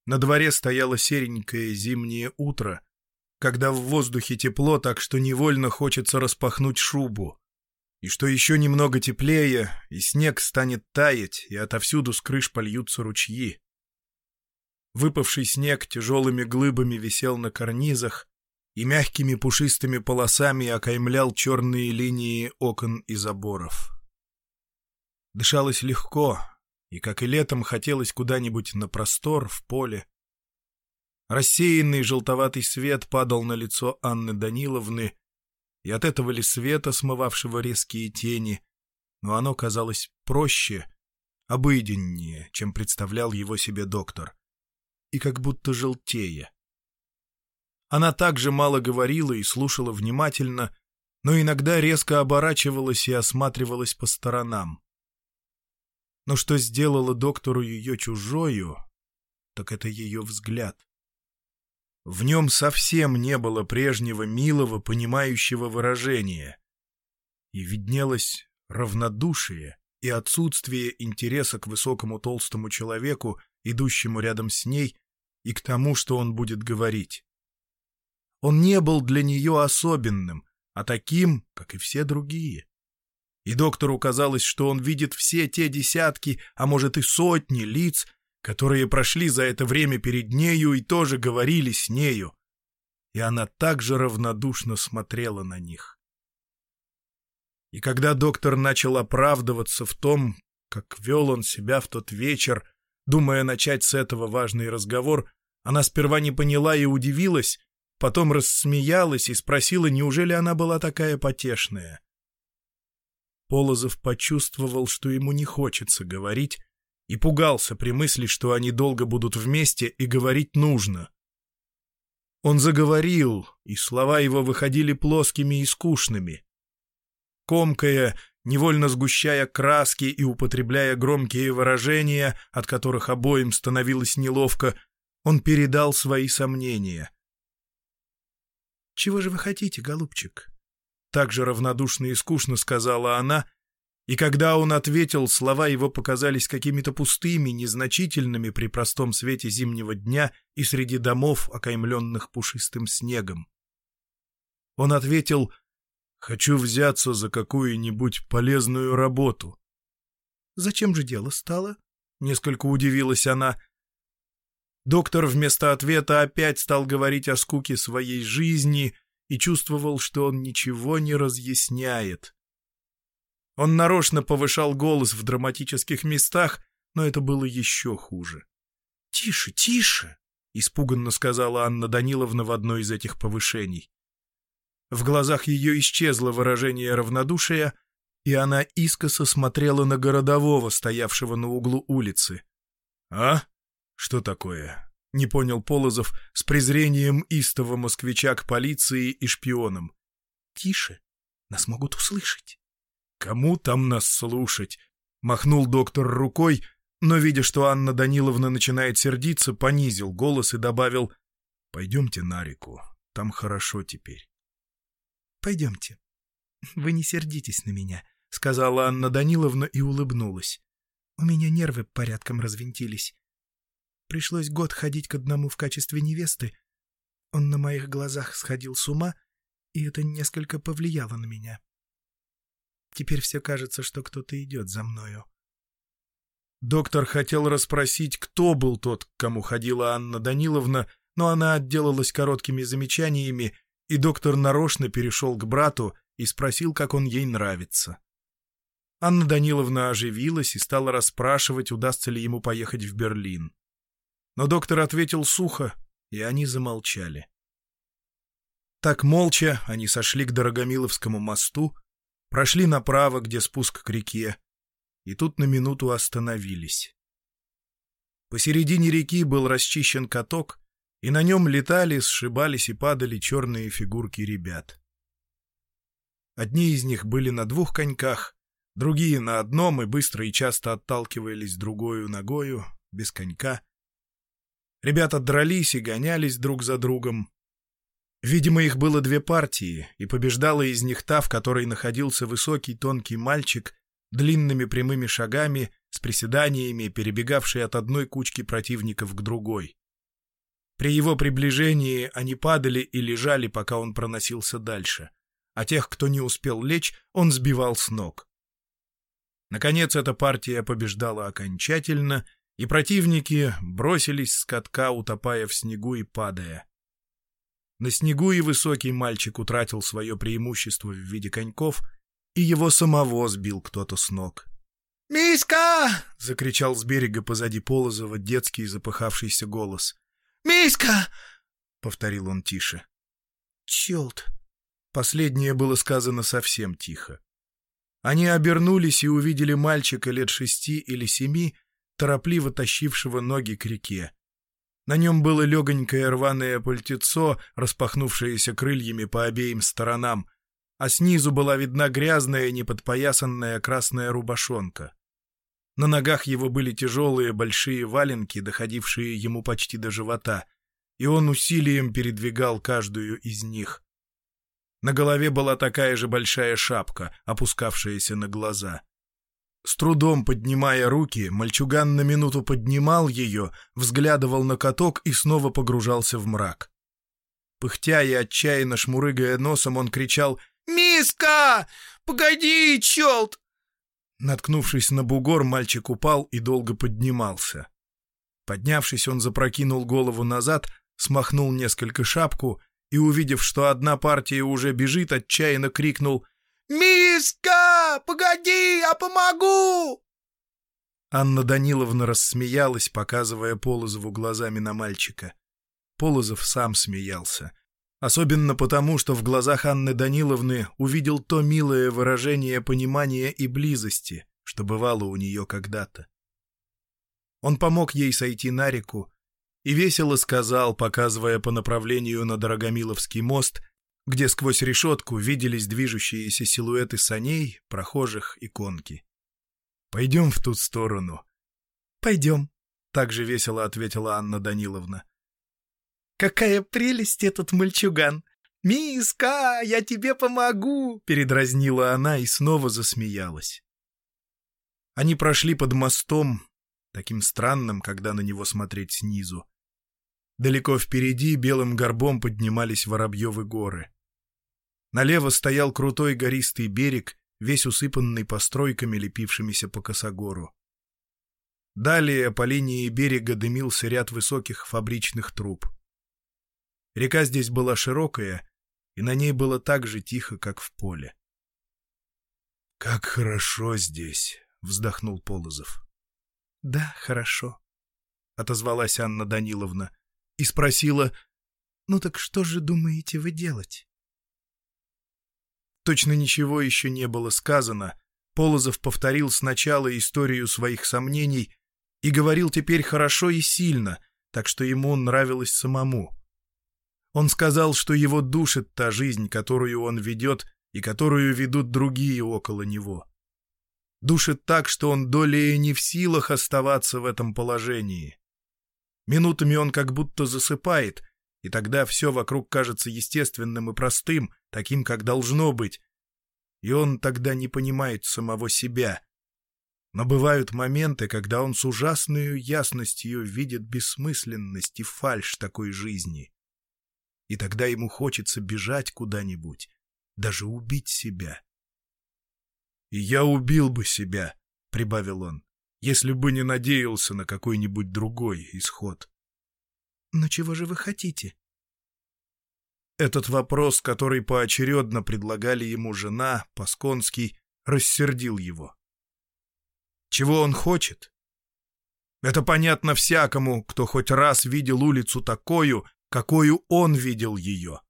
A: На дворе стояло серенькое зимнее утро, когда в воздухе тепло, так что невольно хочется распахнуть шубу. И что еще немного теплее, и снег станет таять, и отовсюду с крыш польются ручьи. Выпавший снег тяжелыми глыбами висел на карнизах и мягкими пушистыми полосами окаймлял черные линии окон и заборов. Дышалось легко, и, как и летом, хотелось куда-нибудь на простор, в поле, Рассеянный желтоватый свет падал на лицо Анны Даниловны, и от этого ли света, смывавшего резкие тени, но оно казалось проще, обыденнее, чем представлял его себе доктор, и как будто желтее. Она также мало говорила и слушала внимательно, но иногда резко оборачивалась и осматривалась по сторонам. Но что сделало доктору ее чужою, так это ее взгляд. В нем совсем не было прежнего милого, понимающего выражения. И виднелось равнодушие и отсутствие интереса к высокому толстому человеку, идущему рядом с ней, и к тому, что он будет говорить. Он не был для нее особенным, а таким, как и все другие. И доктору казалось, что он видит все те десятки, а может и сотни лиц, которые прошли за это время перед нею и тоже говорили с нею, и она также равнодушно смотрела на них. И когда доктор начал оправдываться в том, как вел он себя в тот вечер, думая начать с этого важный разговор, она сперва не поняла и удивилась, потом рассмеялась и спросила, неужели она была такая потешная. Полозов почувствовал, что ему не хочется говорить, и пугался при мысли, что они долго будут вместе и говорить нужно. Он заговорил, и слова его выходили плоскими и скучными. Комкая, невольно сгущая краски и употребляя громкие выражения, от которых обоим становилось неловко, он передал свои сомнения. «Чего же вы хотите, голубчик?» Так же равнодушно и скучно сказала она, и когда он ответил, слова его показались какими-то пустыми, незначительными при простом свете зимнего дня и среди домов, окаймленных пушистым снегом. Он ответил «Хочу взяться за какую-нибудь полезную работу». «Зачем же дело стало?»
B: — несколько удивилась она. Доктор вместо ответа опять стал говорить о скуке своей жизни и чувствовал, что он ничего не разъясняет. Он нарочно повышал голос в драматических местах, но это было еще хуже. «Тише, тише!» — испуганно сказала Анна Даниловна в одно из этих повышений. В глазах ее исчезло выражение равнодушия, и она искоса смотрела на городового, стоявшего на углу улицы. «А? Что такое?» — не понял Полозов с презрением истого москвича к полиции и шпионам. «Тише, нас могут услышать». «Кому там нас слушать?» — махнул доктор рукой, но, видя, что Анна Даниловна начинает сердиться, понизил голос и добавил «Пойдемте на реку, там хорошо теперь». «Пойдемте. Вы не сердитесь на меня», — сказала Анна Даниловна и улыбнулась. «У меня нервы порядком развинтились. Пришлось год ходить к одному в качестве невесты. Он на моих глазах сходил с ума, и это несколько повлияло на меня. Теперь все кажется, что кто-то идет за мною». Доктор хотел расспросить, кто был тот, к кому ходила Анна Даниловна, но она отделалась короткими замечаниями, и доктор нарочно перешел к брату и спросил, как он ей нравится. Анна Даниловна оживилась и стала расспрашивать, удастся ли ему поехать в Берлин. Но доктор ответил сухо, и они замолчали. Так молча они сошли к Дорогомиловскому мосту, прошли направо, где спуск к реке, и тут на минуту остановились. Посередине реки был расчищен каток, и на нем летали, сшибались и падали черные фигурки ребят. Одни из них были на двух коньках, другие на одном и быстро и часто отталкивались другою ногою, без конька. Ребята дрались и гонялись друг за другом. Видимо, их было две партии, и побеждала из них та, в которой находился высокий тонкий мальчик, длинными прямыми шагами, с приседаниями, перебегавший от одной кучки противников к другой. При его приближении они падали и лежали, пока он проносился дальше, а тех, кто не успел лечь, он сбивал с ног. Наконец эта партия побеждала окончательно, и противники бросились с катка, утопая в снегу и падая. На снегу и высокий мальчик утратил свое преимущество в виде коньков, и его самого сбил кто-то с ног.
C: «Миска!»
B: — закричал с берега позади Полозова детский запыхавшийся голос.
C: «Миска!»
B: — повторил он тише. «Челт!» Последнее было сказано совсем тихо. Они обернулись и увидели мальчика лет шести или семи, торопливо тащившего ноги к реке. На нем было легонькое рваное пальтецо, распахнувшееся крыльями по обеим сторонам, а снизу была видна грязная, неподпоясанная красная рубашонка. На ногах его были тяжелые большие валенки, доходившие ему почти до живота, и он усилием передвигал каждую из них. На голове была такая же большая шапка, опускавшаяся на глаза. С трудом поднимая руки, мальчуган на минуту поднимал ее, взглядывал на каток и снова погружался в мрак. Пыхтя и отчаянно шмурыгая носом, он кричал «Миска! Погоди, челт! Наткнувшись на бугор, мальчик упал и долго поднимался. Поднявшись, он запрокинул голову назад, смахнул несколько шапку и, увидев, что одна партия уже бежит, отчаянно крикнул «Миска! Погоди, я помогу!» Анна Даниловна рассмеялась, показывая Полозову глазами на мальчика. Полозов сам смеялся. Особенно потому, что в глазах Анны Даниловны увидел то милое выражение понимания и близости, что бывало у нее когда-то. Он помог ей сойти на реку и весело сказал, показывая по направлению на Дорогомиловский мост, где сквозь решетку виделись движущиеся силуэты саней, прохожих и конки. «Пойдем в ту сторону». «Пойдем», — также весело ответила Анна Даниловна. «Какая прелесть этот мальчуган! Миска, я тебе помогу!» Передразнила она и снова засмеялась. Они прошли под мостом, таким странным, когда на него смотреть снизу. Далеко впереди белым горбом поднимались Воробьевы горы. Налево стоял крутой гористый берег, весь усыпанный постройками, лепившимися по косогору. Далее по линии берега дымился ряд высоких фабричных труб. Река здесь была широкая, и на ней было так же тихо, как в поле. «Как хорошо здесь!» — вздохнул Полозов.
C: «Да, хорошо», — отозвалась Анна Даниловна и спросила, «Ну так что же думаете вы делать?»
B: Точно ничего еще не было сказано. Полозов повторил сначала историю своих сомнений и говорил теперь хорошо и сильно, так что ему нравилось самому. Он сказал, что его душит та жизнь, которую он ведет и которую ведут другие около него. Душит так, что он долей не в силах оставаться в этом положении. Минутами он как будто засыпает, и тогда все вокруг кажется естественным и простым, таким, как должно быть, и он тогда не понимает самого себя. Но бывают моменты, когда он с ужасной ясностью видит бессмысленность и фальшь такой жизни. И тогда ему хочется бежать куда-нибудь, даже убить себя. «И я убил бы себя», — прибавил он, — «если бы не надеялся на какой-нибудь другой исход».
C: «Но чего же вы хотите?»
B: Этот вопрос, который поочередно предлагали ему жена, Пасконский, рассердил его. Чего он хочет? Это понятно всякому, кто хоть раз видел улицу такую, какую он видел ее.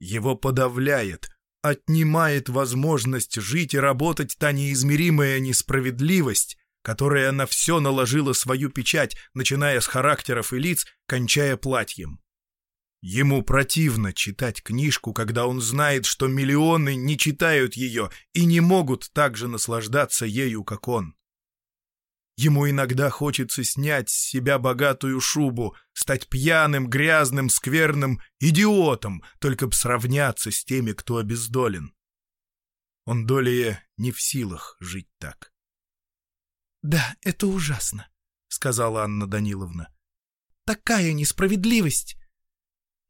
B: Его подавляет, отнимает возможность жить и работать та неизмеримая несправедливость, которая на все наложила свою печать, начиная с характеров и лиц, кончая платьем. Ему противно читать книжку, когда он знает, что миллионы не читают ее и не могут так же наслаждаться ею, как он. Ему иногда хочется снять с себя богатую шубу, стать пьяным, грязным, скверным идиотом, только б сравняться с теми, кто обездолен. Он долее не в силах жить так.
C: — Да, это ужасно, — сказала Анна Даниловна. — Такая несправедливость!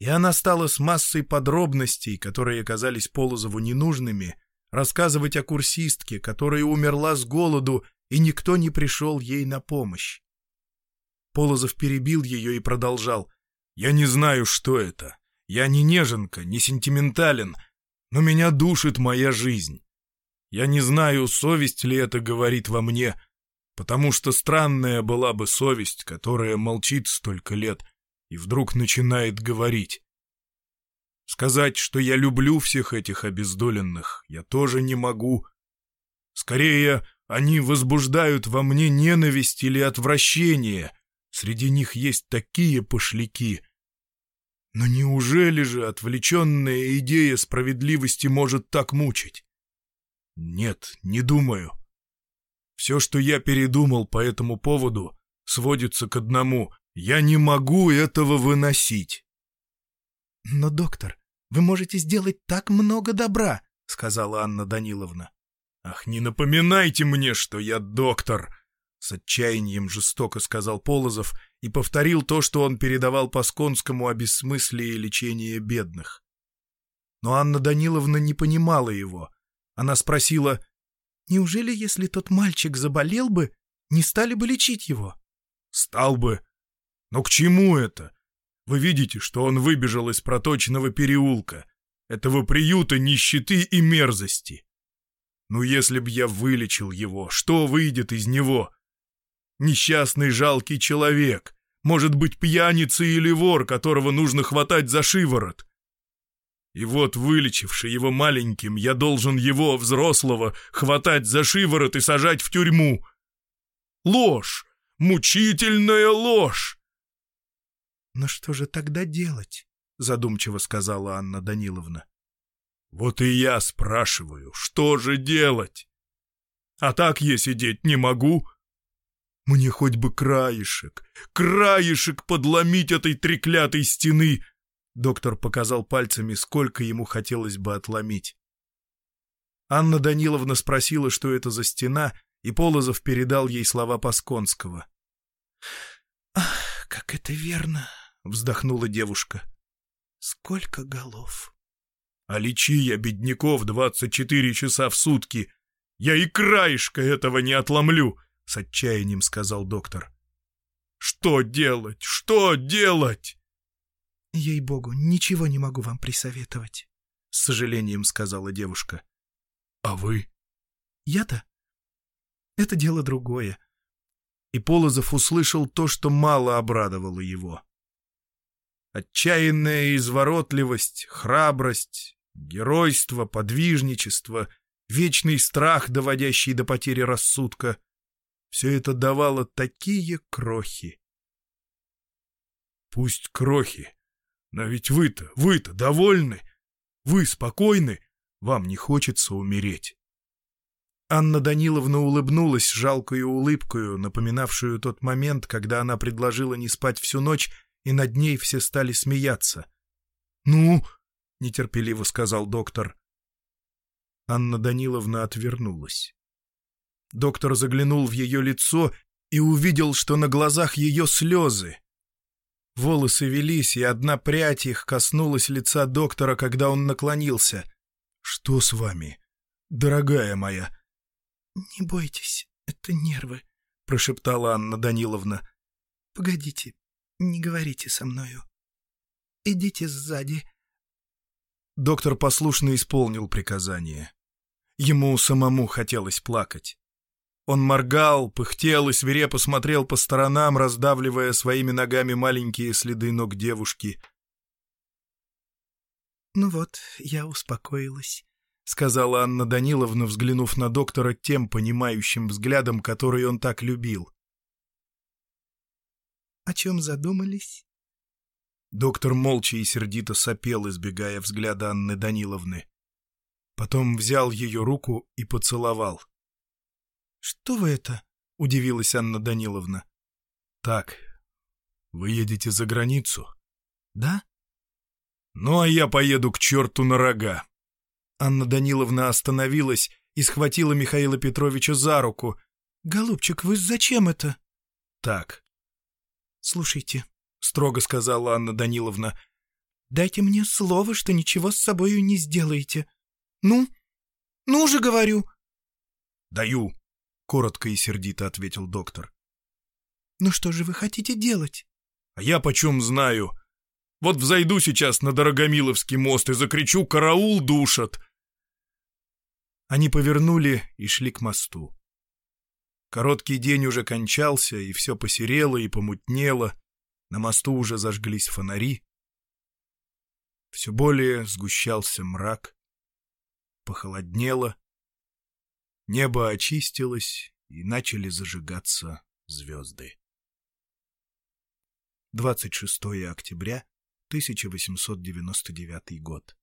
B: И она стала с массой подробностей, которые казались Полозову ненужными, рассказывать о курсистке, которая умерла с голоду, и никто не пришел ей на помощь. Полозов перебил ее и продолжал. «Я не знаю, что это. Я не неженка, не сентиментален, но меня душит моя жизнь. Я не знаю, совесть ли это говорит во мне, потому что странная была бы совесть, которая молчит столько лет, и вдруг начинает говорить. Сказать, что я люблю всех этих обездоленных, я тоже не могу. Скорее, они возбуждают во мне ненависть или отвращение. Среди них есть такие пошляки. Но неужели же отвлеченная идея справедливости может так мучить? Нет, не думаю. Все, что я передумал по этому поводу, сводится к одному. Я не могу этого выносить.
C: — Но, доктор, вы можете сделать так много добра, — сказала Анна Даниловна.
B: — Ах, не напоминайте мне, что я доктор! — с отчаянием жестоко сказал Полозов и повторил то, что он передавал Пасконскому о бессмыслии лечения бедных. Но Анна Даниловна не понимала его. Она спросила,
C: «Неужели, если тот мальчик заболел бы, не стали бы лечить его?»
B: «Стал бы», но к чему это? Вы видите, что он выбежал из проточного переулка, этого приюта нищеты и мерзости. Ну, если б я вылечил его, что выйдет из него? Несчастный жалкий человек, может быть, пьяница или вор, которого нужно хватать за шиворот. И вот, вылечивший его маленьким, я должен его, взрослого, хватать за шиворот и сажать в тюрьму. Ложь! Мучительная ложь!
C: «Но что же тогда делать?» — задумчиво сказала Анна Даниловна.
B: «Вот и я спрашиваю, что же делать? А так я сидеть не могу. Мне хоть бы краешек, краешек подломить этой треклятой стены!» Доктор показал пальцами, сколько ему хотелось бы отломить. Анна Даниловна спросила, что это за стена, и Полозов передал ей слова Пасконского.
C: «Ах, как это верно!» — вздохнула девушка. «Сколько голов!»
B: «А лечи я бедняков двадцать четыре часа в сутки! Я и краешка этого не отломлю!» — с отчаянием сказал доктор. «Что делать? Что делать?»
C: «Ей-богу, ничего не могу вам присоветовать», —
B: с сожалением сказала девушка. «А вы?»
C: «Я-то? Это дело другое».
B: И Полозов услышал то, что мало обрадовало его. Отчаянная изворотливость, храбрость, геройство, подвижничество, вечный страх, доводящий до потери рассудка — все это давало такие крохи. Пусть крохи, но ведь вы-то, вы-то довольны, вы спокойны, вам не хочется умереть. Анна Даниловна улыбнулась жалкою улыбкою, напоминавшую тот момент, когда она предложила не спать всю ночь, и над ней все стали смеяться. «Ну?» — нетерпеливо сказал доктор. Анна Даниловна отвернулась. Доктор заглянул в ее лицо и увидел, что на глазах ее слезы. Волосы велись, и одна прядь их коснулась лица доктора, когда он наклонился. «Что с вами, дорогая моя?»
C: «Не бойтесь, это нервы», —
B: прошептала Анна Даниловна.
C: «Погодите, не говорите со мною. Идите сзади».
B: Доктор послушно исполнил приказание. Ему самому хотелось плакать. Он моргал, пыхтел и свирепо смотрел по сторонам, раздавливая своими ногами маленькие следы ног девушки.
C: «Ну вот, я успокоилась», —
B: сказала Анна Даниловна, взглянув на доктора тем понимающим взглядом, который он так любил.
C: «О чем задумались?»
B: Доктор молча и сердито сопел, избегая взгляда Анны Даниловны. Потом взял ее руку и поцеловал.
C: «Что вы это?» — удивилась Анна Даниловна.
B: «Так, вы едете за границу?»
C: «Да?»
B: «Ну, а я поеду к черту на рога». Анна Даниловна остановилась и схватила Михаила Петровича за руку.
C: «Голубчик, вы зачем это?»
B: «Так».
C: «Слушайте», —
B: строго сказала Анна Даниловна, —
C: «дайте мне слово, что ничего с собою не сделаете. Ну? Ну же, говорю!»
B: «Даю», — коротко и сердито ответил доктор.
C: «Ну что же вы хотите делать?»
B: «А я почем знаю? Вот взойду сейчас на Дорогомиловский мост и закричу «Караул душат!» Они повернули и шли к мосту. Короткий день уже кончался, и все посерело и помутнело. На мосту уже зажглись фонари. Все более сгущался мрак. Похолоднело. Небо очистилось, и начали зажигаться звезды. 26 октября 1899 год.